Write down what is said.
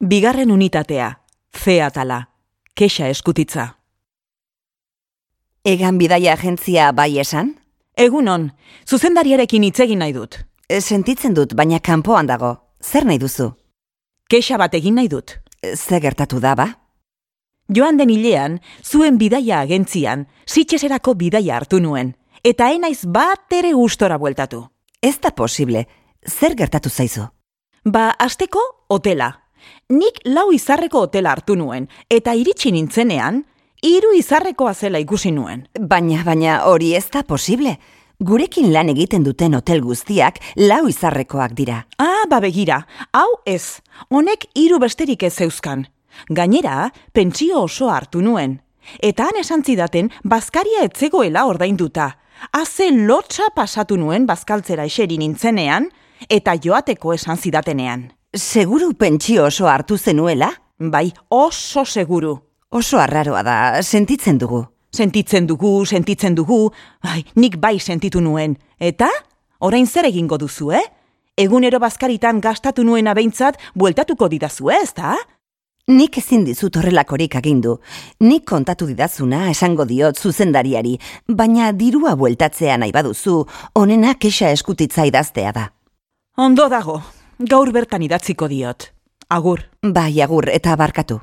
Bigarren unitatea, zeatala, kexa eskutitza. Egan bidaia agentzia bai esan? Egunon, zuzendariarekin hitz egin nahi dut. E, Sentitzen dut, baina kanpoan dago. Zer nahi duzu? Kexa bat egin nahi dut. E, Ze gertatu da, ba? Joan den hilean, zuen bidaia agentzian, zitxeserako bidaia hartu nuen, eta enaiz bat ere gustora bueltatu. Ez da posible. Zer gertatu zaizu? Ba, asteko hotela. Nik lau izarreko hotela hartu nuen, eta iritsi nintzenean, hiru izarrekoa zela ikusi nuen. Baina, baina hori ez da posible. Gurekin lan egiten duten hotel guztiak lau izarrekoak dira. Ah, ba begira, hau ez, honek hiru besterik ez zeuzkan. Gainera, pentsio oso hartu nuen. Eta han esan zidaten, bazkaria etzegoela ordainduta. Haze lotxa pasatu nuen bazkaltzera eseri nintzenean, eta joateko esan zidatenean. Seguru pentsio oso hartu zenuela? Bai, oso seguru. Oso arraroa da, sentitzen dugu. Sentitzen dugu, sentitzen dugu, bai, nik bai sentitu nuen. Eta? Orain zer egingo duzu, eh? Egunero bazkaritan gastatu nuena behintzat, bueltatuko didazue, ezta? Nik ezin dizut horrelakorik agindu. Nik kontatu didazuna esango diot zuzendariari, baina dirua bueltatzea nahi baduzu, onena kexa eskutitza idaztea da. Ondo dago, gaur bertan idatziko diot. Agur. Bai, agur, eta barkatu.